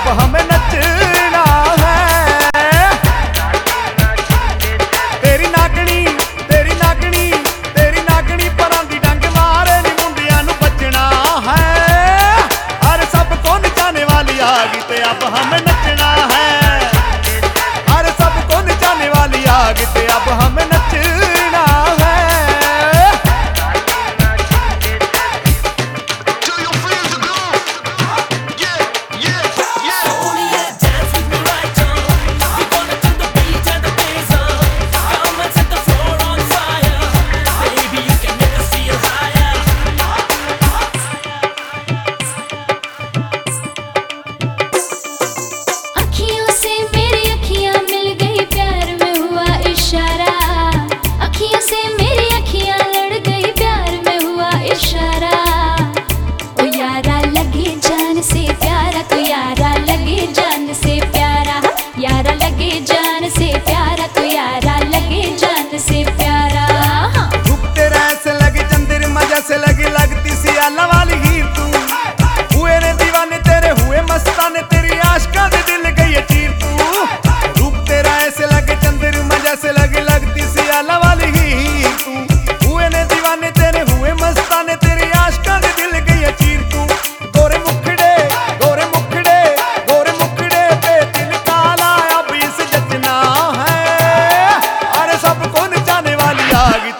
साहब हमें नचना है। तेरी नागनी तेरी ਦੀ ਡੰਗ ਮਾਰੇ ਨੀ ਮੁੰਡਿਆਂ ਨੂੰ ਬਚਣਾ ਹੈ ਹਰ ਸਭ ਕੋ ਨਚਾਣੇ ਵਾਲੀ ਆ ਗਈ ਤੇ ਅਬ ਹਮੇ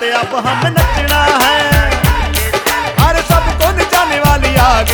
पे अब हम नचना है हर सबको नचाने वाली आग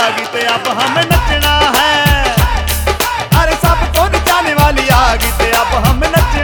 आ गई ते अब हम नचना है अरे सब तो नचाने वाली आ गई ते अब हम नचना